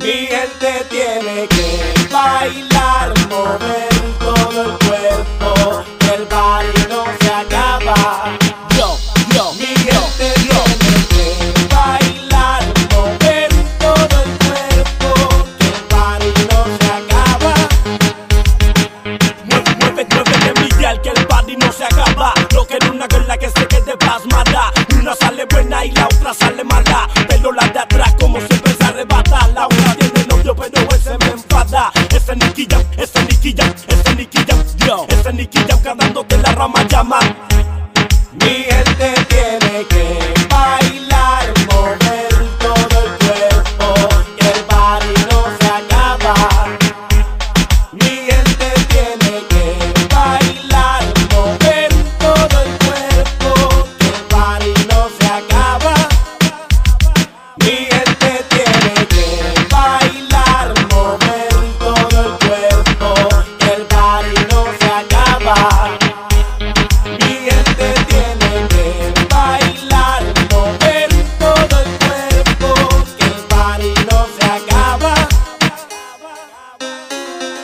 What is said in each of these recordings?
Mi gente tiene que bailar, mover todo el cuerpo, que el baile no se acaba. Yo, yo, mi yo, te yo. tiene que bailar, mover todo el cuerpo, que el baile no se acaba. Mueve, mueve, muévete Miguel, que el baile no se acaba. Lo que en una con la que se quede plasmada, una sale buena y la otra sale mala. Ese Nicky Jam, ese Nicky Jam, ese Nicky Jam, yo. Ese Nicky Jam cantándote la rama llama. Mi acaba.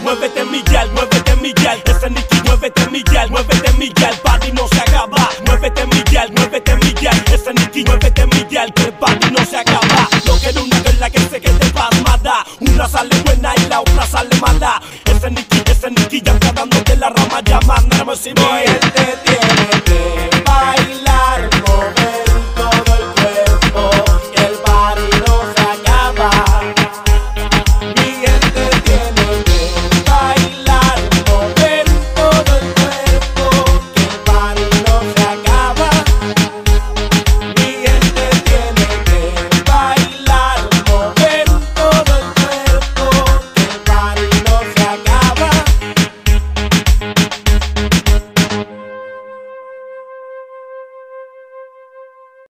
Muévete mi muévete mi ese Nicky, muévete mi muévete mi yal, party no se acaba. Muévete mi muévete mi ese Nicky, muévete mi que el party no se acaba. No quiero una la que se quede pasmada, una sale buena y la otra sale mala. Ese Nicky, ese Nicky, ya dándote la rama llamando, no me Mi gente